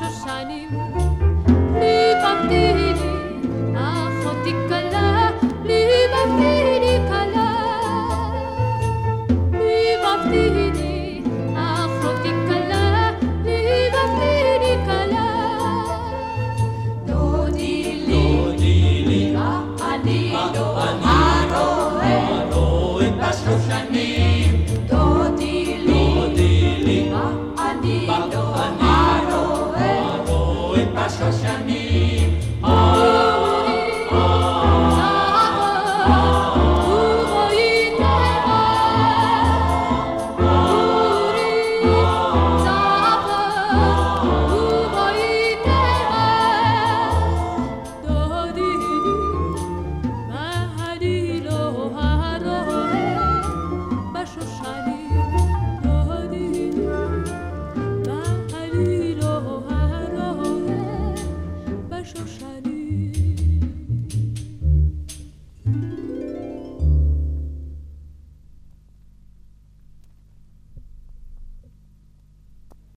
σου σαν νύμ, νύμ αυτή